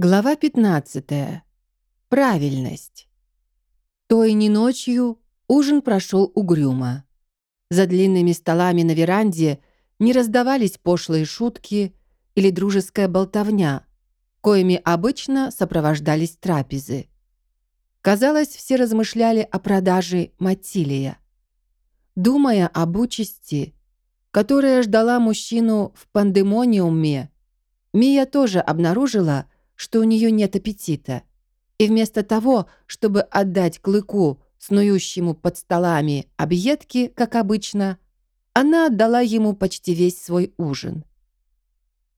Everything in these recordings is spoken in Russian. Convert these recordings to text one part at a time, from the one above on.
Глава 15. Правильность. Той не ночью ужин прошел угрюмо. За длинными столами на веранде не раздавались пошлые шутки или дружеская болтовня, коими обычно сопровождались трапезы. Казалось, все размышляли о продаже Матилия. Думая об участи, которая ждала мужчину в пандемониуме, Мия тоже обнаружила, что у нее нет аппетита. И вместо того, чтобы отдать клыку, снующему под столами, объедки, как обычно, она отдала ему почти весь свой ужин.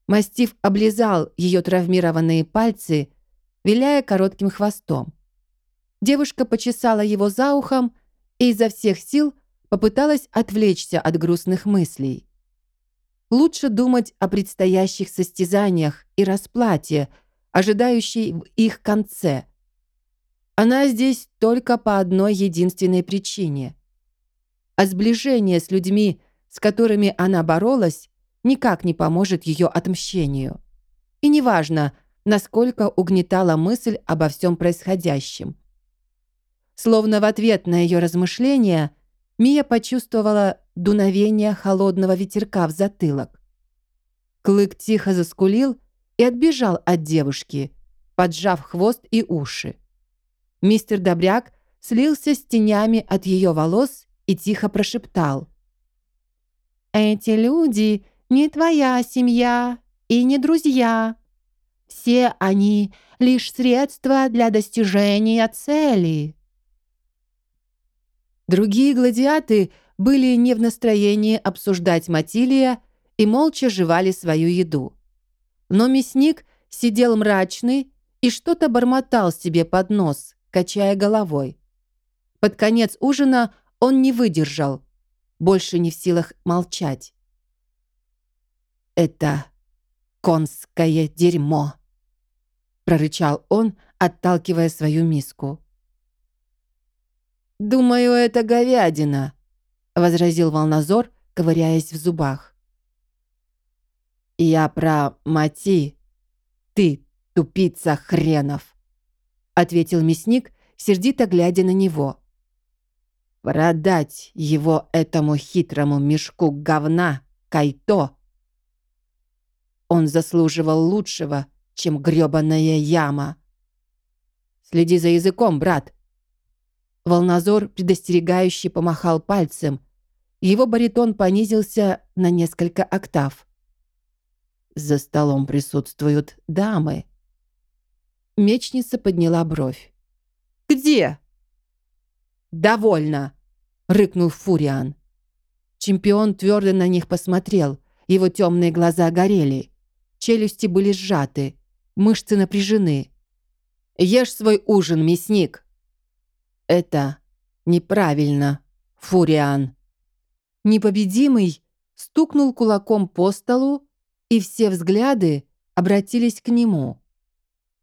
Мастив облизал ее травмированные пальцы, виляя коротким хвостом. Девушка почесала его за ухом и изо всех сил попыталась отвлечься от грустных мыслей. Лучше думать о предстоящих состязаниях и расплате, ожидающей в их конце. Она здесь только по одной единственной причине. А сближение с людьми, с которыми она боролась, никак не поможет ее отмщению. И неважно, насколько угнетала мысль обо всем происходящем. Словно в ответ на ее размышления, Мия почувствовала дуновение холодного ветерка в затылок. Клык тихо заскулил и отбежал от девушки, поджав хвост и уши. Мистер Добряк слился с тенями от ее волос и тихо прошептал. «Эти люди не твоя семья и не друзья. Все они — лишь средства для достижения цели». Другие гладиаты были не в настроении обсуждать Матилия и молча жевали свою еду. Но мясник сидел мрачный и что-то бормотал себе под нос, качая головой. Под конец ужина он не выдержал, больше не в силах молчать. «Это конское дерьмо», — прорычал он, отталкивая свою миску. «Думаю, это говядина», — возразил Волнозор, ковыряясь в зубах. «Я про Мати. Ты, тупица хренов!» ответил мясник, сердито глядя на него. «Продать его этому хитрому мешку говна, Кайто!» Он заслуживал лучшего, чем грёбаная яма. «Следи за языком, брат!» Волнозор предостерегающе помахал пальцем. Его баритон понизился на несколько октав. За столом присутствуют дамы. Мечница подняла бровь. «Где?» «Довольно!» — рыкнул Фуриан. Чемпион твердо на них посмотрел. Его темные глаза горели. Челюсти были сжаты. Мышцы напряжены. «Ешь свой ужин, мясник!» «Это неправильно, Фуриан!» Непобедимый стукнул кулаком по столу, и все взгляды обратились к нему.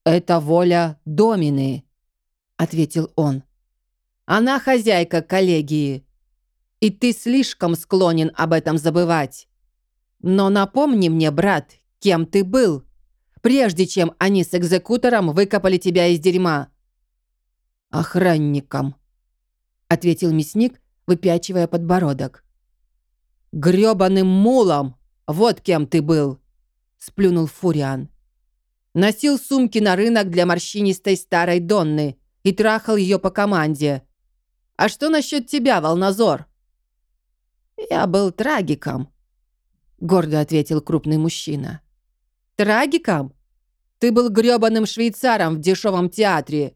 «Это воля Домины», — ответил он. «Она хозяйка коллегии, и ты слишком склонен об этом забывать. Но напомни мне, брат, кем ты был, прежде чем они с экзекутором выкопали тебя из дерьма». «Охранником», — ответил мясник, выпячивая подбородок. «Грёбаным мулом!» «Вот кем ты был!» — сплюнул Фуриан. Носил сумки на рынок для морщинистой старой Донны и трахал ее по команде. «А что насчет тебя, Волнозор?» «Я был трагиком», — гордо ответил крупный мужчина. «Трагиком? Ты был грёбаным швейцаром в дешевом театре.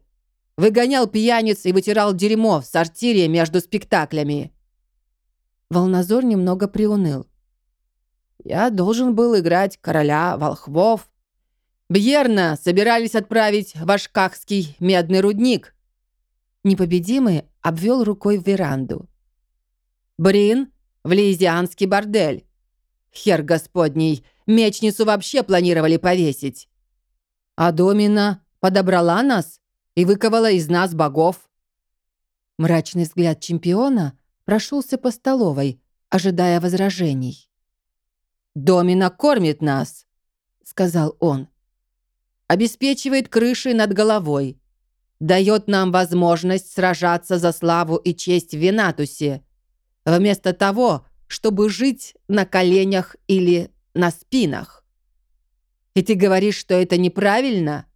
Выгонял пьяниц и вытирал дерьмо в сортире между спектаклями». Волнозор немного приуныл. Я должен был играть короля волхвов. Бьерна собирались отправить в Ашкахский медный рудник. Непобедимый обвел рукой веранду. Брин в Лизианский бордель. Хер господний, мечницу вообще планировали повесить. А Домина подобрала нас и выковала из нас богов. Мрачный взгляд чемпиона прошелся по столовой, ожидая возражений. «Домина кормит нас», — сказал он. обеспечивает крышей над головой, дает нам возможность сражаться за славу и честь в Венатусе, вместо того, чтобы жить на коленях или на спинах. И ты говоришь, что это неправильно?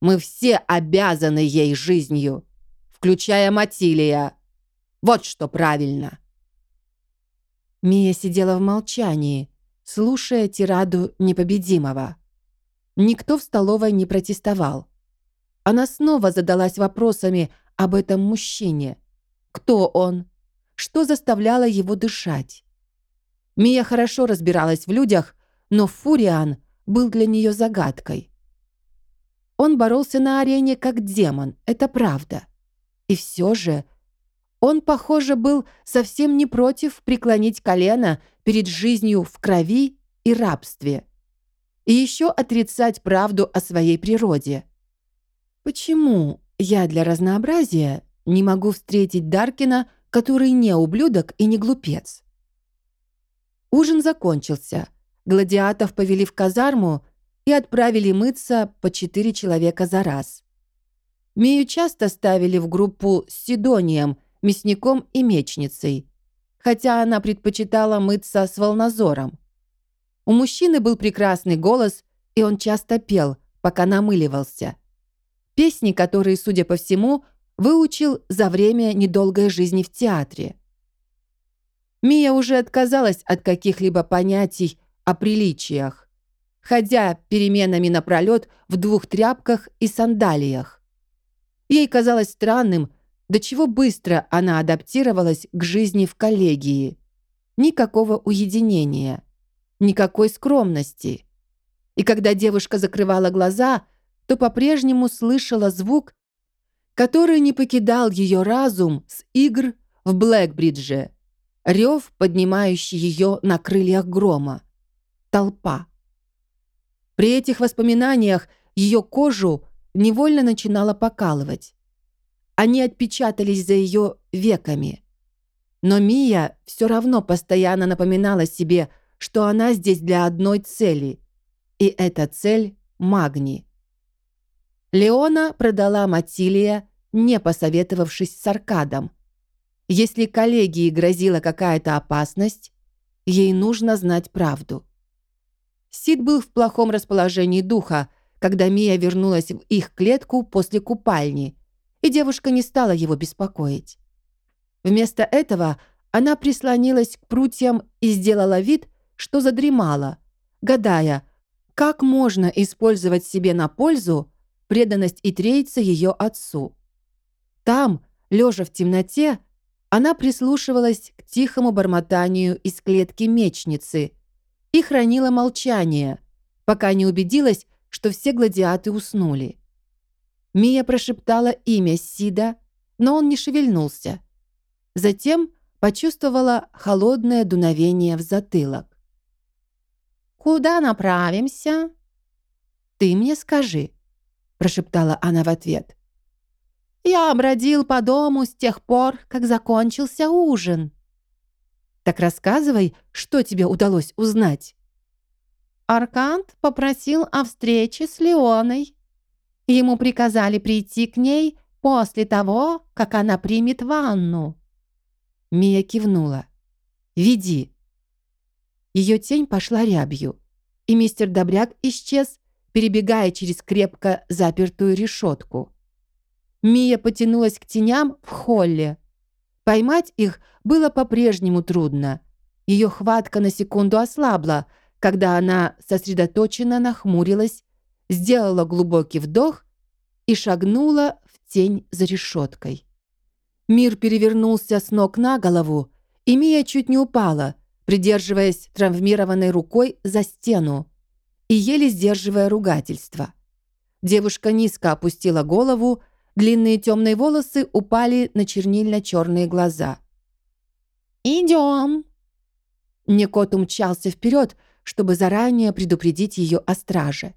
Мы все обязаны ей жизнью, включая Матилия. Вот что правильно. Мия сидела в молчании, слушая тираду непобедимого. Никто в столовой не протестовал. Она снова задалась вопросами об этом мужчине. Кто он? Что заставляло его дышать? Мия хорошо разбиралась в людях, но Фуриан был для нее загадкой. Он боролся на арене как демон, это правда. И все же он, похоже, был совсем не против преклонить колено перед жизнью в крови и рабстве. И еще отрицать правду о своей природе. Почему я для разнообразия не могу встретить Даркина, который не ублюдок и не глупец? Ужин закончился. Гладиатов повели в казарму и отправили мыться по четыре человека за раз. Мию часто ставили в группу с Сидонием – мясником и мечницей, хотя она предпочитала мыться с волнозором. У мужчины был прекрасный голос, и он часто пел, пока намыливался. Песни, которые, судя по всему, выучил за время недолгой жизни в театре. Мия уже отказалась от каких-либо понятий о приличиях, ходя переменами напролет в двух тряпках и сандалиях. Ей казалось странным, до чего быстро она адаптировалась к жизни в коллегии. Никакого уединения, никакой скромности. И когда девушка закрывала глаза, то по-прежнему слышала звук, который не покидал ее разум с игр в Блэкбридже. Рев, поднимающий ее на крыльях грома. Толпа. При этих воспоминаниях ее кожу невольно начинала покалывать. Они отпечатались за ее веками. Но Мия все равно постоянно напоминала себе, что она здесь для одной цели. И эта цель — Магни. Леона продала Матилия, не посоветовавшись с Аркадом. Если коллегии грозила какая-то опасность, ей нужно знать правду. Сид был в плохом расположении духа, когда Мия вернулась в их клетку после купальни — и девушка не стала его беспокоить. Вместо этого она прислонилась к прутьям и сделала вид, что задремала, гадая, как можно использовать себе на пользу преданность и трейца ее отцу. Там, лежа в темноте, она прислушивалась к тихому бормотанию из клетки мечницы и хранила молчание, пока не убедилась, что все гладиаты уснули. Мия прошептала имя Сида, но он не шевельнулся. Затем почувствовала холодное дуновение в затылок. «Куда направимся?» «Ты мне скажи», — прошептала она в ответ. «Я бродил по дому с тех пор, как закончился ужин». «Так рассказывай, что тебе удалось узнать». Аркант попросил о встрече с Леоной. Ему приказали прийти к ней после того, как она примет ванну». Мия кивнула. «Веди». Ее тень пошла рябью, и мистер Добряк исчез, перебегая через крепко запертую решетку. Мия потянулась к теням в холле. Поймать их было по-прежнему трудно. Ее хватка на секунду ослабла, когда она сосредоточенно нахмурилась сделала глубокий вдох и шагнула в тень за решеткой. Мир перевернулся с ног на голову, и Мия чуть не упала, придерживаясь травмированной рукой за стену и еле сдерживая ругательство. Девушка низко опустила голову, длинные темные волосы упали на чернильно-черные глаза. «Идем!» Некот умчался вперед, чтобы заранее предупредить ее о страже.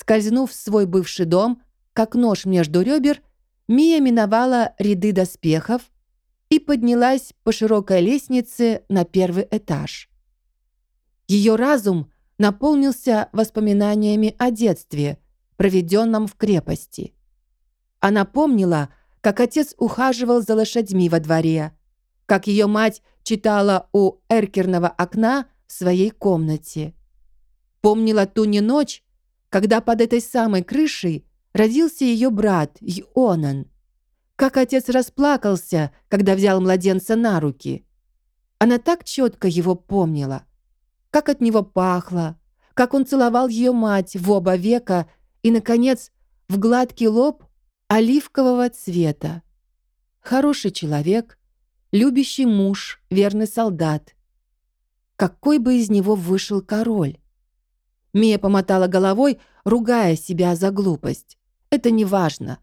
Скользнув в свой бывший дом, как нож между ребер, Мия миновала ряды доспехов и поднялась по широкой лестнице на первый этаж. Ее разум наполнился воспоминаниями о детстве, проведенном в крепости. Она помнила, как отец ухаживал за лошадьми во дворе, как ее мать читала у эркерного окна в своей комнате. Помнила ту не ночь, когда под этой самой крышей родился ее брат Йонан. Как отец расплакался, когда взял младенца на руки. Она так четко его помнила. Как от него пахло, как он целовал ее мать в оба века и, наконец, в гладкий лоб оливкового цвета. Хороший человек, любящий муж, верный солдат. Какой бы из него вышел король? Мия помотала головой, ругая себя за глупость. Это не важно.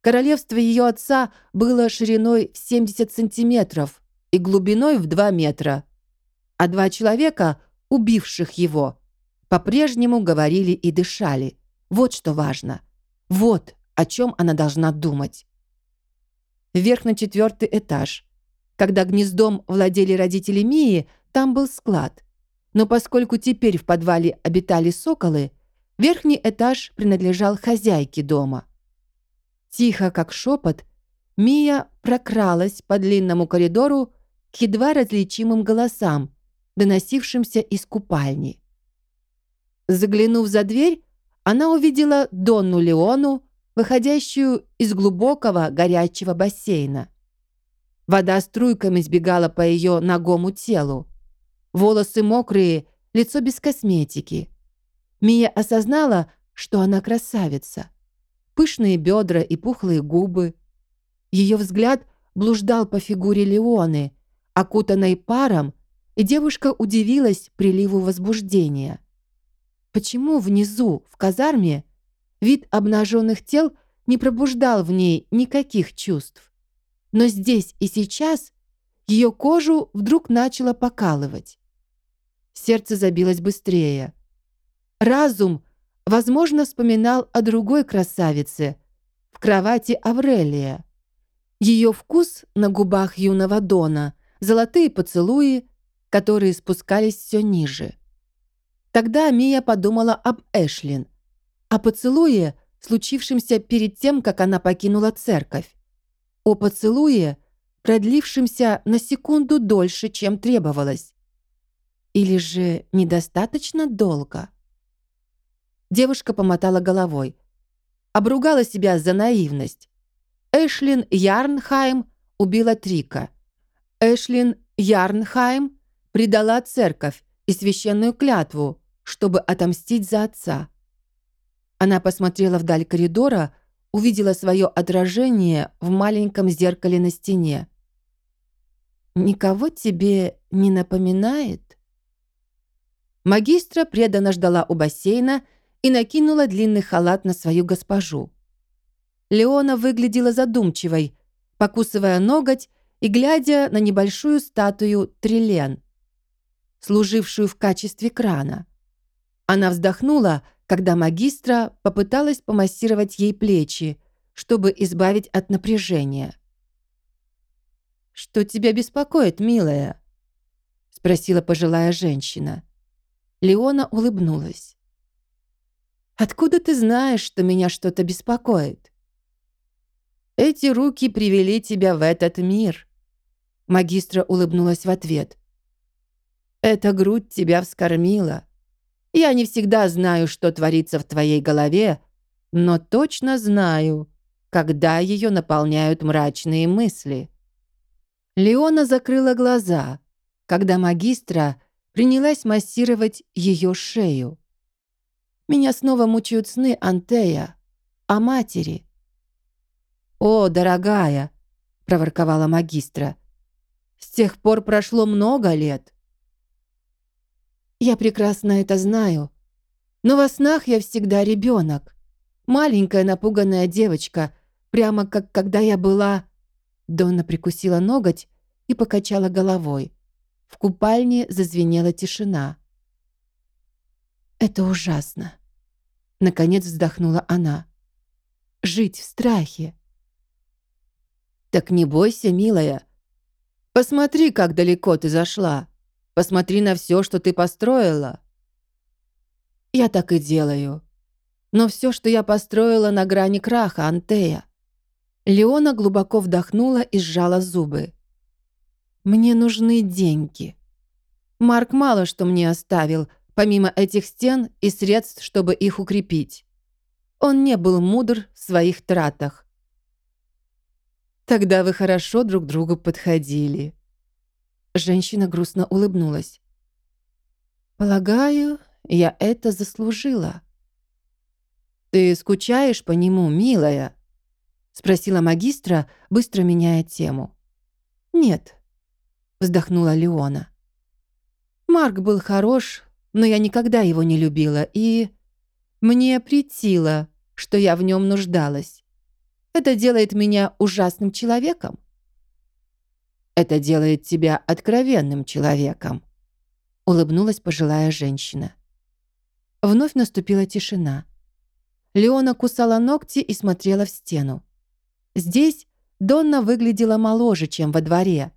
Королевство ее отца было шириной в 70 сантиметров и глубиной в 2 метра. А два человека, убивших его, по-прежнему говорили и дышали. Вот что важно. Вот о чем она должна думать. Вверх на четвертый этаж. Когда гнездом владели родители Мии, там был склад. Но поскольку теперь в подвале обитали соколы, верхний этаж принадлежал хозяйке дома. Тихо, как шепот, Мия прокралась по длинному коридору к едва различимым голосам, доносившимся из купальни. Заглянув за дверь, она увидела Донну Леону, выходящую из глубокого горячего бассейна. Вода струйками сбегала по ее ногому телу. Волосы мокрые, лицо без косметики. Мия осознала, что она красавица. Пышные бедра и пухлые губы. Ее взгляд блуждал по фигуре Леоны, окутанной паром, и девушка удивилась приливу возбуждения. Почему внизу, в казарме, вид обнаженных тел не пробуждал в ней никаких чувств? Но здесь и сейчас ее кожу вдруг начало покалывать. Сердце забилось быстрее. Разум, возможно, вспоминал о другой красавице в кровати Аврелия. Ее вкус на губах юного Дона, золотые поцелуи, которые спускались все ниже. Тогда Мия подумала об Эшлин, о поцелуе, случившемся перед тем, как она покинула церковь, о поцелуе, продлившемся на секунду дольше, чем требовалось, или же недостаточно долго? Девушка помотала головой. Обругала себя за наивность. Эшлин Ярнхайм убила Трика. Эшлин Ярнхайм предала церковь и священную клятву, чтобы отомстить за отца. Она посмотрела вдаль коридора, увидела свое отражение в маленьком зеркале на стене. «Никого тебе не напоминает?» Магистра преданно ждала у бассейна и накинула длинный халат на свою госпожу. Леона выглядела задумчивой, покусывая ноготь и глядя на небольшую статую Трилен, служившую в качестве крана. Она вздохнула, когда магистра попыталась помассировать ей плечи, чтобы избавить от напряжения. «Что тебя беспокоит, милая?» — спросила пожилая женщина. Леона улыбнулась. «Откуда ты знаешь, что меня что-то беспокоит?» «Эти руки привели тебя в этот мир», — магистра улыбнулась в ответ. «Эта грудь тебя вскормила. Я не всегда знаю, что творится в твоей голове, но точно знаю, когда ее наполняют мрачные мысли». Леона закрыла глаза, когда магистра принялась массировать ее шею. Меня снова мучают сны Антея, о матери. «О, дорогая!» — проворковала магистра. «С тех пор прошло много лет». «Я прекрасно это знаю. Но во снах я всегда ребенок. Маленькая напуганная девочка, прямо как когда я была...» Донна прикусила ноготь и покачала головой. В купальне зазвенела тишина. «Это ужасно!» Наконец вздохнула она. «Жить в страхе!» «Так не бойся, милая. Посмотри, как далеко ты зашла. Посмотри на все, что ты построила». «Я так и делаю. Но все, что я построила на грани краха, Антея. Леона глубоко вдохнула и сжала зубы. Мне нужны деньги. Марк мало что мне оставил, помимо этих стен и средств, чтобы их укрепить. Он не был мудр в своих тратах. Тогда вы хорошо друг другу подходили. Женщина грустно улыбнулась. Полагаю, я это заслужила. Ты скучаешь по нему, милая? Спросила магистра, быстро меняя тему. Нет, вздохнула Леона. Марк был хорош, но я никогда его не любила, и... Мне притило, что я в нем нуждалась. Это делает меня ужасным человеком. Это делает тебя откровенным человеком, улыбнулась пожилая женщина. Вновь наступила тишина. Леона кусала ногти и смотрела в стену. Здесь Донна выглядела моложе, чем во дворе.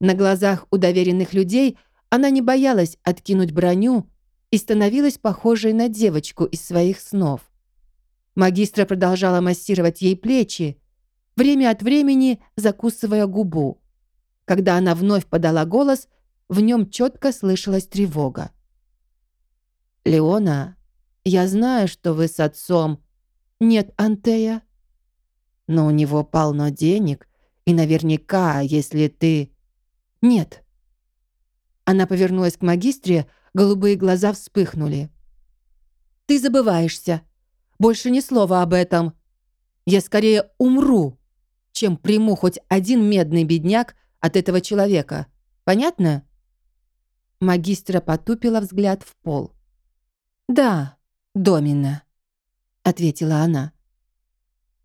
На глазах у доверенных людей она не боялась откинуть броню и становилась похожей на девочку из своих снов. Магистра продолжала массировать ей плечи, время от времени закусывая губу. Когда она вновь подала голос, в нем четко слышалась тревога. «Леона, я знаю, что вы с отцом...» «Нет, Антея». «Но у него полно денег, и наверняка, если ты...» «Нет». Она повернулась к магистре, голубые глаза вспыхнули. «Ты забываешься. Больше ни слова об этом. Я скорее умру, чем приму хоть один медный бедняк от этого человека. Понятно?» Магистра потупила взгляд в пол. «Да, Домина», — ответила она.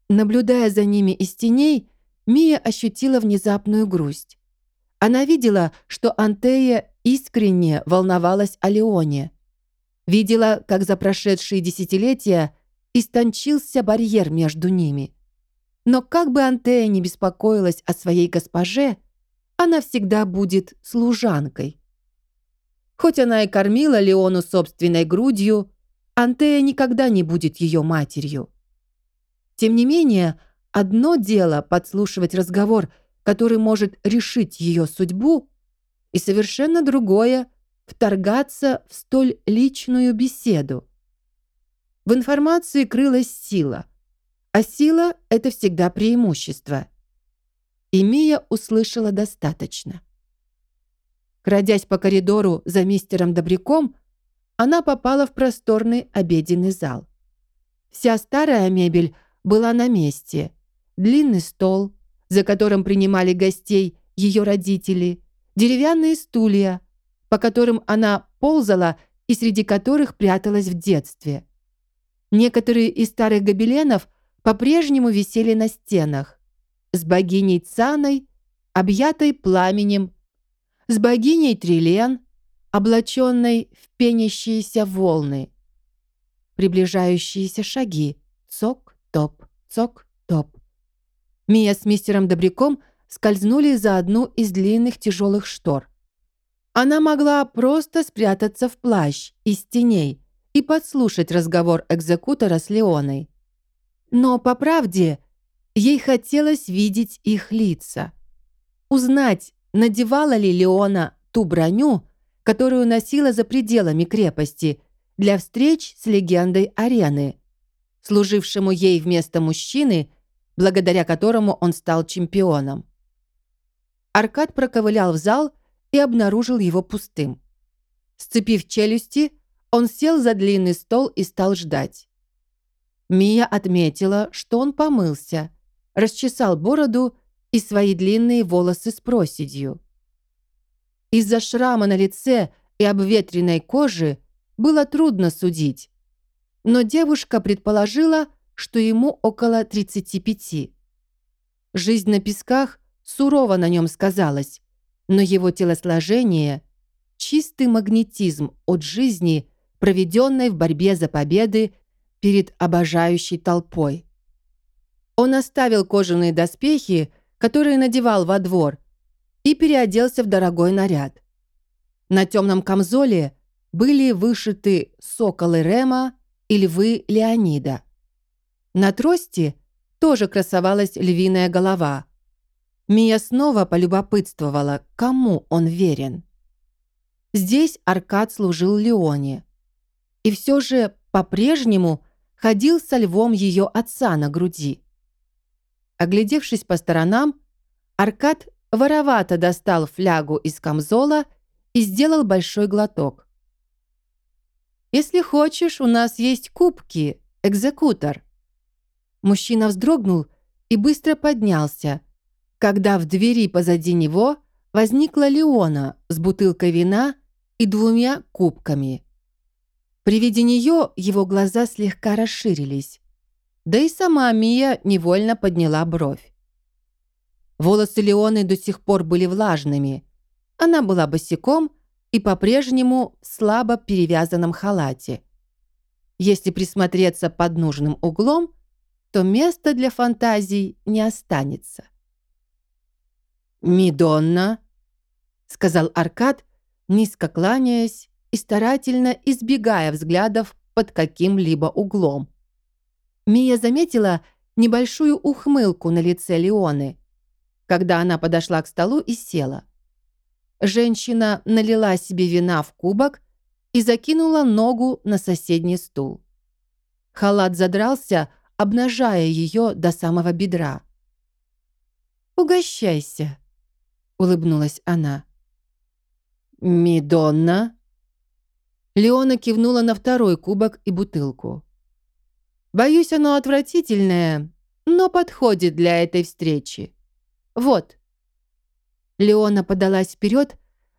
Наблюдая за ними из теней, Мия ощутила внезапную грусть. Она видела, что Антея искренне волновалась о Леоне. Видела, как за прошедшие десятилетия истончился барьер между ними. Но как бы Антея не беспокоилась о своей госпоже, она всегда будет служанкой. Хоть она и кормила Леону собственной грудью, Антея никогда не будет ее матерью. Тем не менее, одно дело подслушивать разговор который может решить ее судьбу, и совершенно другое — вторгаться в столь личную беседу. В информации крылась сила, а сила — это всегда преимущество. И Мия услышала достаточно. Крадясь по коридору за мистером Добряком, она попала в просторный обеденный зал. Вся старая мебель была на месте. Длинный стол, за которым принимали гостей ее родители, деревянные стулья, по которым она ползала и среди которых пряталась в детстве. Некоторые из старых гобеленов по-прежнему висели на стенах. С богиней Цаной, объятой пламенем, с богиней Трилен, облаченной в пенящиеся волны. Приближающиеся шаги. Цок-топ, цок-топ. Мия с мистером Добряком скользнули за одну из длинных тяжелых штор. Она могла просто спрятаться в плащ из теней и подслушать разговор экзекутора с Леоной. Но, по правде, ей хотелось видеть их лица. Узнать, надевала ли Леона ту броню, которую носила за пределами крепости для встреч с легендой арены, служившему ей вместо мужчины – благодаря которому он стал чемпионом. Аркад проковылял в зал и обнаружил его пустым. Сцепив челюсти, он сел за длинный стол и стал ждать. Мия отметила, что он помылся, расчесал бороду и свои длинные волосы с проседью. Из-за шрама на лице и обветренной кожи было трудно судить, но девушка предположила, что ему около 35. Жизнь на песках сурово на нем сказалась, но его телосложение — чистый магнетизм от жизни, проведенной в борьбе за победы перед обожающей толпой. Он оставил кожаные доспехи, которые надевал во двор, и переоделся в дорогой наряд. На темном камзоле были вышиты соколы Рема и львы Леонида. На трости тоже красовалась львиная голова. Мия снова полюбопытствовала, кому он верен. Здесь Аркад служил Леоне. И все же по-прежнему ходил со львом ее отца на груди. Оглядевшись по сторонам, Аркад воровато достал флягу из камзола и сделал большой глоток. «Если хочешь, у нас есть кубки, экзекутор». Мужчина вздрогнул и быстро поднялся, когда в двери позади него возникла Леона с бутылкой вина и двумя кубками. При виде нее его глаза слегка расширились. Да и сама Мия невольно подняла бровь. Волосы Леоны до сих пор были влажными. Она была босиком и по-прежнему в слабо перевязанном халате. Если присмотреться под нужным углом, то места для фантазий не останется. «Мидонна», — сказал Аркад, низко кланяясь и старательно избегая взглядов под каким-либо углом. Мия заметила небольшую ухмылку на лице Леоны, когда она подошла к столу и села. Женщина налила себе вина в кубок и закинула ногу на соседний стул. Халат задрался, обнажая ее до самого бедра. «Угощайся», — улыбнулась она. «Мидонна?» Леона кивнула на второй кубок и бутылку. «Боюсь, оно отвратительное, но подходит для этой встречи. Вот». Леона подалась вперед,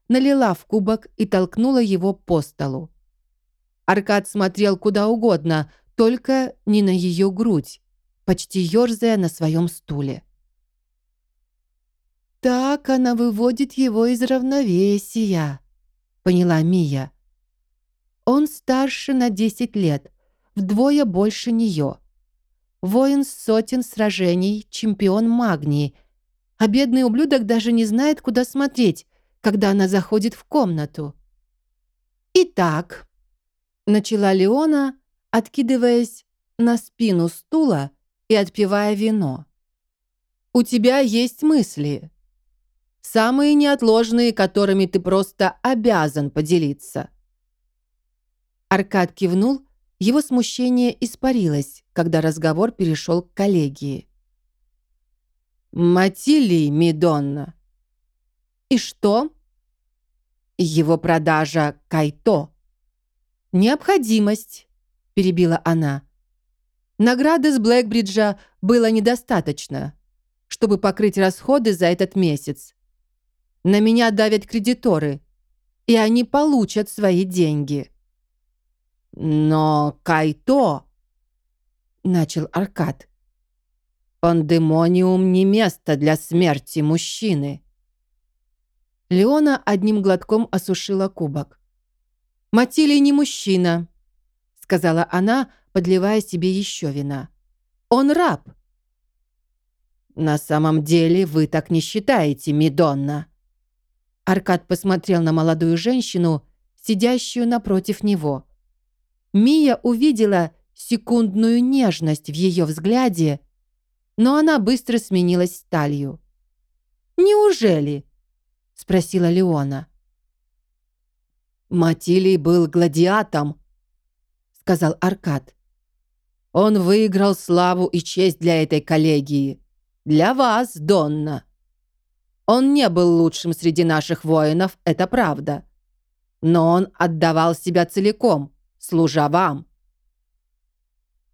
налила в кубок и толкнула его по столу. Аркад смотрел куда угодно, только не на ее грудь, почти ерзая на своем стуле. «Так она выводит его из равновесия», — поняла Мия. «Он старше на 10 лет, вдвое больше нее. Воин сотен сражений, чемпион магнии, а бедный ублюдок даже не знает, куда смотреть, когда она заходит в комнату». «Итак», — начала Леона, откидываясь на спину стула и отпивая вино. «У тебя есть мысли, Самые неотложные, которыми ты просто обязан поделиться». Аркад кивнул, его смущение испарилось, когда разговор перешел к коллегии. «Матили Мидонна». «И что?» «Его продажа Кайто». «Необходимость», — перебила она. «Награды с Блэкбриджа было недостаточно, чтобы покрыть расходы за этот месяц. На меня давят кредиторы, и они получат свои деньги. Но Кайто, начал Аркад. Пандемониум не место для смерти мужчины. Леона одним глотком осушила кубок. «Матилий не мужчина», — сказала она, подливая себе еще вина. «Он раб». «На самом деле вы так не считаете, Мидонна», Аркад посмотрел на молодую женщину, сидящую напротив него. Мия увидела секундную нежность в ее взгляде, но она быстро сменилась сталью. «Неужели?» — спросила Леона. «Матилий был гладиатом», — сказал Аркад. «Он выиграл славу и честь для этой коллегии. Для вас, Донна». Он не был лучшим среди наших воинов, это правда. Но он отдавал себя целиком, служа вам.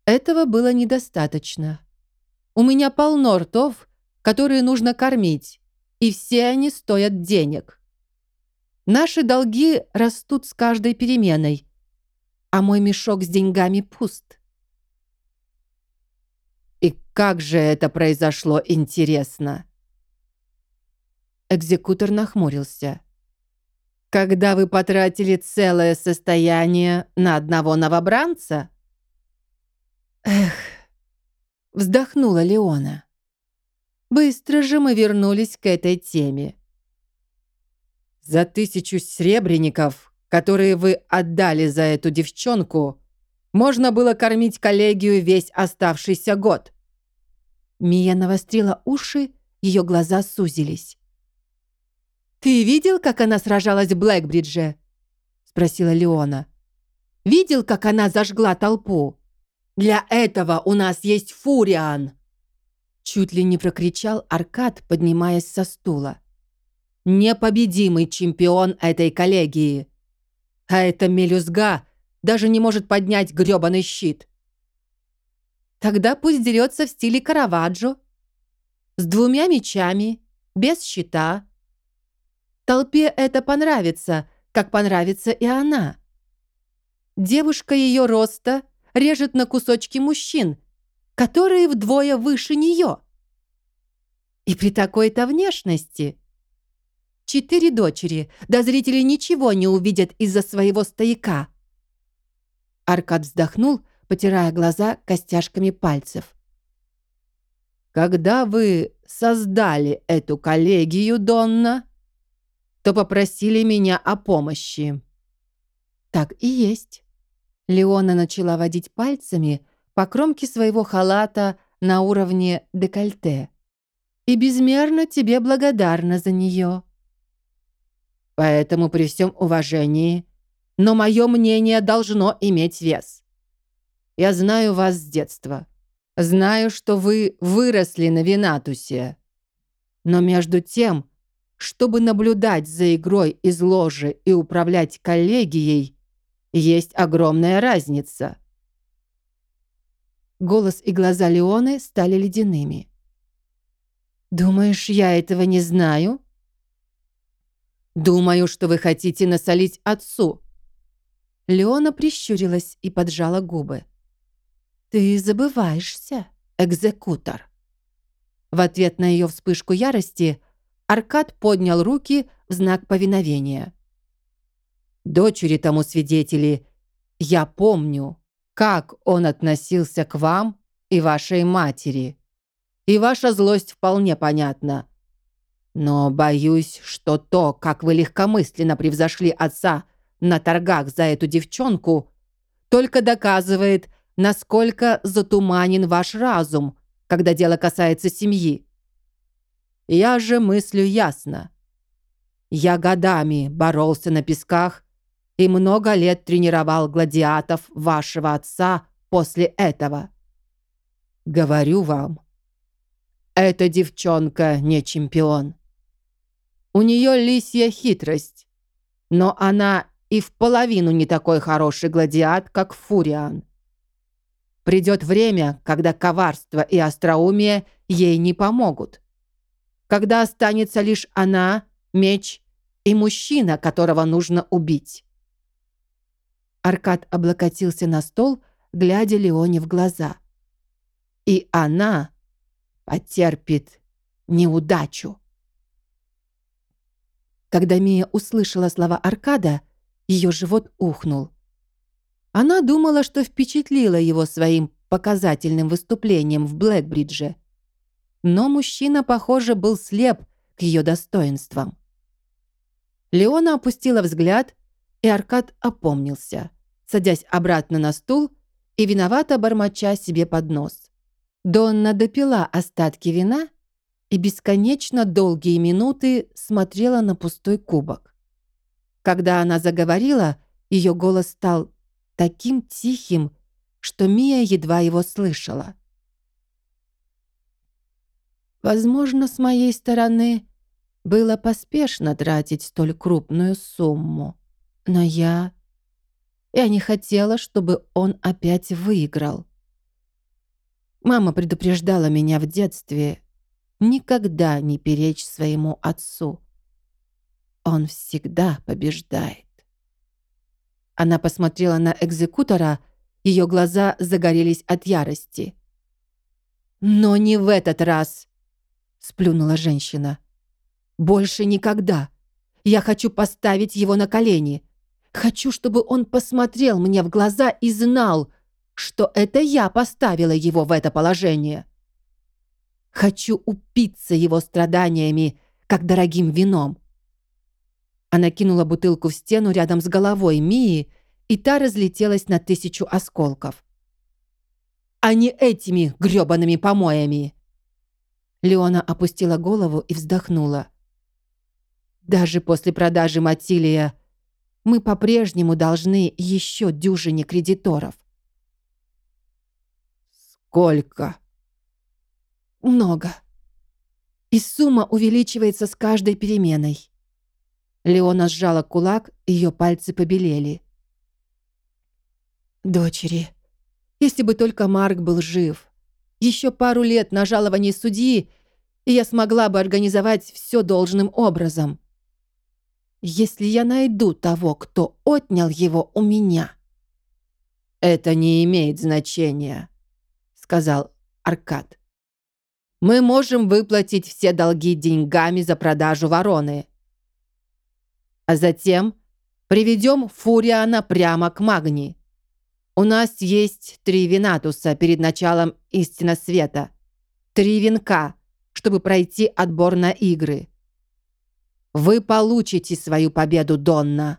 Этого было недостаточно. У меня полно ртов, которые нужно кормить, и все они стоят денег. Наши долги растут с каждой переменой, а мой мешок с деньгами пуст. И как же это произошло, интересно? Экзекутор нахмурился. «Когда вы потратили целое состояние на одного новобранца?» «Эх!» — вздохнула Леона. «Быстро же мы вернулись к этой теме. За тысячу сребреников, которые вы отдали за эту девчонку, можно было кормить коллегию весь оставшийся год. Мия навострила уши, ее глаза сузились. «Ты видел, как она сражалась в Блэкбридже?» — спросила Леона. «Видел, как она зажгла толпу? Для этого у нас есть Фуриан!» Чуть ли не прокричал Аркад, поднимаясь со стула. «Непобедимый чемпион этой коллегии! А эта мелюзга даже не может поднять грёбаный щит!» «Тогда пусть дерется в стиле Караваджо, с двумя мечами, без щита, Толпе это понравится, как понравится и она. Девушка ее роста режет на кусочки мужчин, которые вдвое выше нее. И при такой-то внешности... Четыре дочери, да зрители ничего не увидят из-за своего стояка. Аркад вздохнул, потирая глаза костяшками пальцев. «Когда вы создали эту коллегию, Донна?» то попросили меня о помощи». «Так и есть». Леона начала водить пальцами по кромке своего халата на уровне декольте. «И безмерно тебе благодарна за нее». «Поэтому при всем уважении, но мое мнение должно иметь вес. Я знаю вас с детства. Знаю, что вы выросли на Винатусе. Но между тем чтобы наблюдать за игрой из ложи и управлять коллегией, есть огромная разница. Голос и глаза Леоны стали ледяными. «Думаешь, я этого не знаю?» «Думаю, что вы хотите насолить отцу». Леона прищурилась и поджала губы. «Ты забываешься, экзекутор». В ответ на ее вспышку ярости Аркад поднял руки в знак повиновения. «Дочери тому свидетели, я помню, как он относился к вам и вашей матери. И ваша злость вполне понятна. Но боюсь, что то, как вы легкомысленно превзошли отца на торгах за эту девчонку, только доказывает, насколько затуманен ваш разум, когда дело касается семьи. Я же мыслю ясно. Я годами боролся на песках и много лет тренировал гладиатов вашего отца после этого. Говорю вам, эта девчонка не чемпион. У нее лисья хитрость, но она и в половину не такой хороший гладиат, как Фуриан. Придет время, когда коварство и остроумие ей не помогут когда останется лишь она, меч и мужчина, которого нужно убить. Аркад облокотился на стол, глядя Леоне в глаза. И она потерпит неудачу. Когда Мия услышала слова Аркада, ее живот ухнул. Она думала, что впечатлила его своим показательным выступлением в Блэкбридже – но мужчина, похоже, был слеп к ее достоинствам. Леона опустила взгляд, и Аркад опомнился, садясь обратно на стул и виновато бормоча себе под нос. Донна допила остатки вина и бесконечно долгие минуты смотрела на пустой кубок. Когда она заговорила, ее голос стал таким тихим, что Мия едва его слышала. Возможно, с моей стороны было поспешно тратить столь крупную сумму. Но я... Я не хотела, чтобы он опять выиграл. Мама предупреждала меня в детстве никогда не перечь своему отцу. Он всегда побеждает. Она посмотрела на экзекутора, ее глаза загорелись от ярости. «Но не в этот раз!» сплюнула женщина. «Больше никогда. Я хочу поставить его на колени. Хочу, чтобы он посмотрел мне в глаза и знал, что это я поставила его в это положение. Хочу упиться его страданиями, как дорогим вином». Она кинула бутылку в стену рядом с головой Мии и та разлетелась на тысячу осколков. «А не этими грёбаными помоями!» Леона опустила голову и вздохнула. «Даже после продажи Матилия мы по-прежнему должны еще дюжине кредиторов». «Сколько?» «Много. И сумма увеличивается с каждой переменой». Леона сжала кулак, ее пальцы побелели. «Дочери, если бы только Марк был жив. Еще пару лет на жаловании судьи, и я смогла бы организовать все должным образом. Если я найду того, кто отнял его у меня». «Это не имеет значения», — сказал Аркад. «Мы можем выплатить все долги деньгами за продажу вороны. А затем приведем Фуриана прямо к Магни. У нас есть три винатуса перед началом истина света. Три венка, чтобы пройти отбор на игры. Вы получите свою победу, Донна,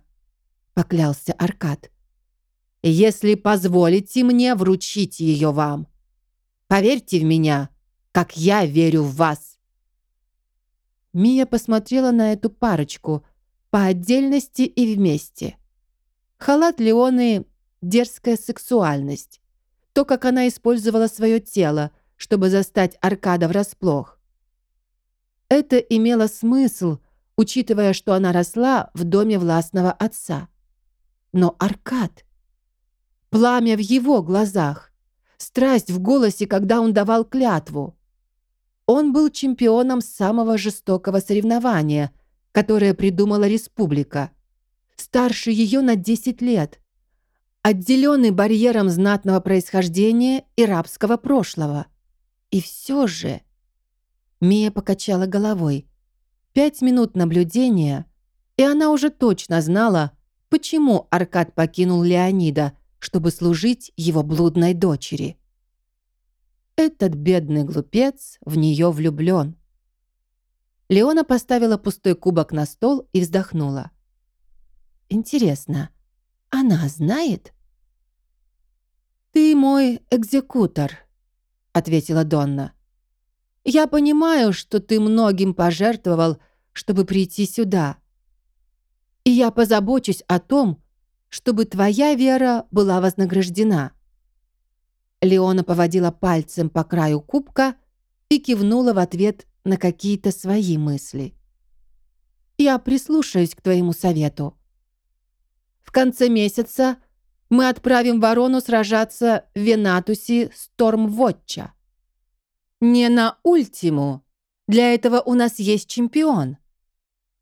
поклялся Аркад. Если позволите мне вручить ее вам. Поверьте в меня, как я верю в вас. Мия посмотрела на эту парочку по отдельности и вместе. Халат Леоны дерзкая сексуальность, то, как она использовала свое тело, чтобы застать Аркада врасплох. Это имело смысл, учитывая, что она росла в доме властного отца. Но Аркад... Пламя в его глазах, страсть в голосе, когда он давал клятву. Он был чемпионом самого жестокого соревнования, которое придумала республика. Старше ее на 10 лет отделенный барьером знатного происхождения и рабского прошлого. И все же... Мия покачала головой. Пять минут наблюдения, и она уже точно знала, почему Аркад покинул Леонида, чтобы служить его блудной дочери. Этот бедный глупец в нее влюблен. Леона поставила пустой кубок на стол и вздохнула. «Интересно, она знает?» «Ты мой экзекутор», — ответила Донна. «Я понимаю, что ты многим пожертвовал, чтобы прийти сюда. И я позабочусь о том, чтобы твоя вера была вознаграждена». Леона поводила пальцем по краю кубка и кивнула в ответ на какие-то свои мысли. «Я прислушаюсь к твоему совету. В конце месяца мы отправим ворону сражаться в Венатусе Стормвотча. Не на ультиму. Для этого у нас есть чемпион.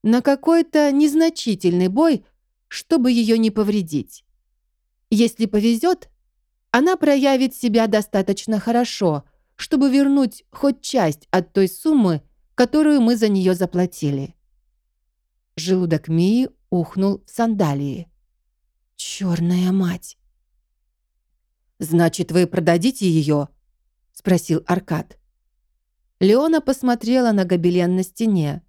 На какой-то незначительный бой, чтобы ее не повредить. Если повезет, она проявит себя достаточно хорошо, чтобы вернуть хоть часть от той суммы, которую мы за нее заплатили. Желудок Мии ухнул в сандалии. Черная мать. «Значит, вы продадите ее?» — спросил Аркад. Леона посмотрела на гобелен на стене,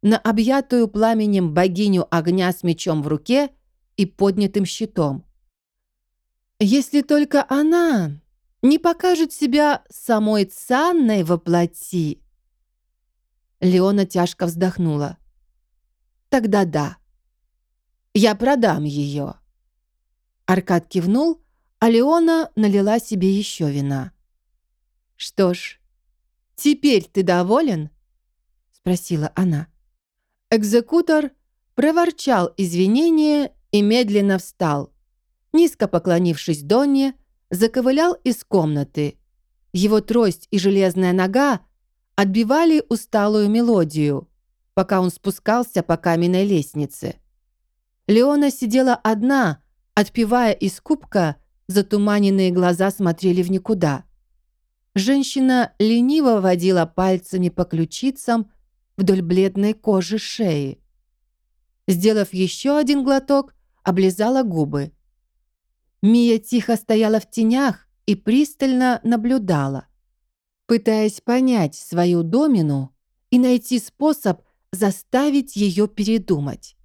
на объятую пламенем богиню огня с мечом в руке и поднятым щитом. «Если только она не покажет себя самой цанной во плоти!» Леона тяжко вздохнула. «Тогда да, я продам ее». Аркад кивнул, а Леона налила себе еще вина. «Что ж, теперь ты доволен?» — спросила она. Экзекутор проворчал извинения и медленно встал. Низко поклонившись Донне, заковылял из комнаты. Его трость и железная нога отбивали усталую мелодию, пока он спускался по каменной лестнице. Леона сидела одна, Отпивая из кубка, затуманенные глаза смотрели в никуда. Женщина лениво водила пальцами по ключицам вдоль бледной кожи шеи. Сделав еще один глоток, облизала губы. Мия тихо стояла в тенях и пристально наблюдала, пытаясь понять свою домину и найти способ заставить ее передумать.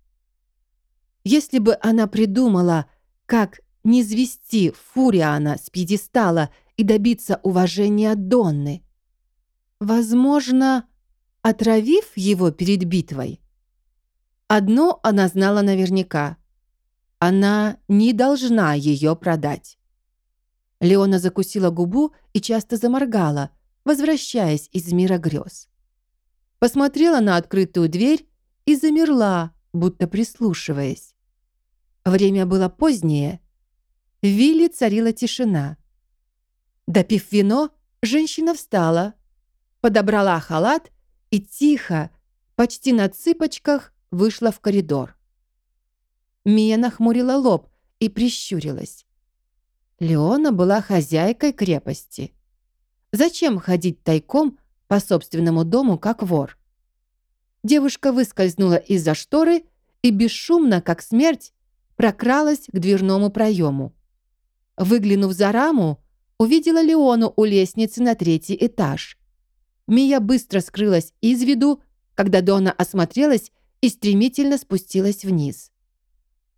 Если бы она придумала, Как не звести Фуриана с пьедестала и добиться уважения Донны? Возможно, отравив его перед битвой? Одно она знала наверняка. Она не должна ее продать. Леона закусила губу и часто заморгала, возвращаясь из мира грез. Посмотрела на открытую дверь и замерла, будто прислушиваясь. Время было позднее. В вилле царила тишина. Допив вино, женщина встала, подобрала халат и тихо, почти на цыпочках, вышла в коридор. Мия нахмурила лоб и прищурилась. Леона была хозяйкой крепости. Зачем ходить тайком по собственному дому, как вор? Девушка выскользнула из-за шторы и бесшумно, как смерть, прокралась к дверному проему. Выглянув за раму, увидела Леону у лестницы на третий этаж. Мия быстро скрылась из виду, когда Дона осмотрелась и стремительно спустилась вниз.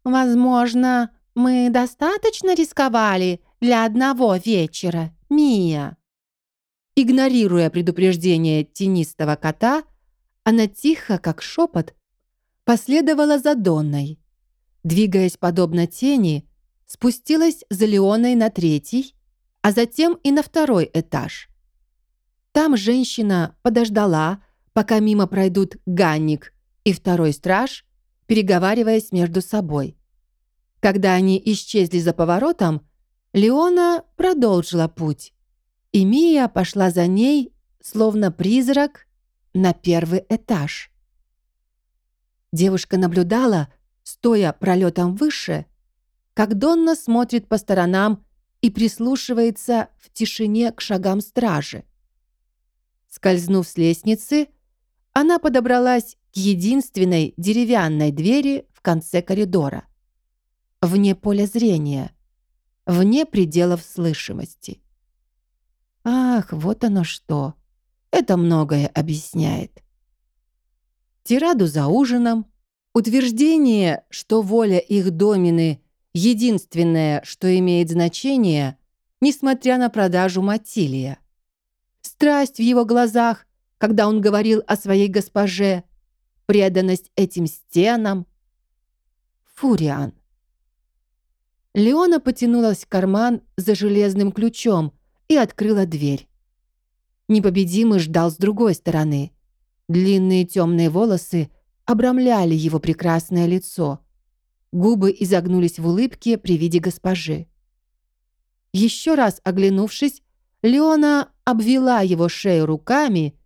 «Возможно, мы достаточно рисковали для одного вечера, Мия?» Игнорируя предупреждение тенистого кота, она тихо, как шепот, последовала за Донной. Двигаясь подобно тени, спустилась за Леоной на третий, а затем и на второй этаж. Там женщина подождала, пока мимо пройдут Ганник и второй страж, переговариваясь между собой. Когда они исчезли за поворотом, Леона продолжила путь, и Мия пошла за ней, словно призрак, на первый этаж. Девушка наблюдала, стоя пролетом выше, как Донна смотрит по сторонам и прислушивается в тишине к шагам стражи. Скользнув с лестницы, она подобралась единственной деревянной двери в конце коридора. Вне поля зрения, вне пределов слышимости. Ах, вот оно что. Это многое объясняет. Тираду за ужином, утверждение, что воля их домины — единственное, что имеет значение, несмотря на продажу Матилия. Страсть в его глазах, когда он говорил о своей госпоже, преданность этим стенам. Фуриан. Леона потянулась в карман за железным ключом и открыла дверь. Непобедимый ждал с другой стороны. Длинные темные волосы обрамляли его прекрасное лицо. Губы изогнулись в улыбке при виде госпожи. Еще раз оглянувшись, Леона обвела его шею руками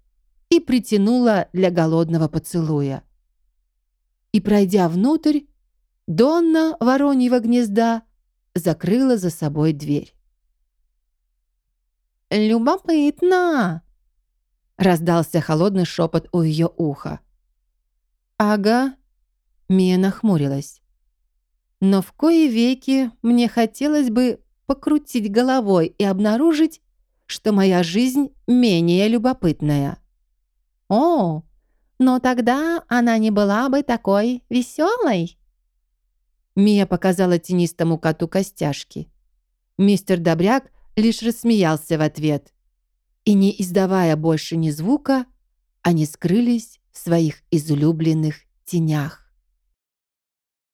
и притянула для голодного поцелуя. И, пройдя внутрь, Донна Вороньего гнезда закрыла за собой дверь. «Любопытно!» — раздался холодный шепот у ее уха. «Ага», — Мия нахмурилась. «Но в кои веки мне хотелось бы покрутить головой и обнаружить, что моя жизнь менее любопытная». «О, но тогда она не была бы такой веселой!» Мия показала тенистому коту костяшки. Мистер Добряк лишь рассмеялся в ответ. И не издавая больше ни звука, они скрылись в своих излюбленных тенях.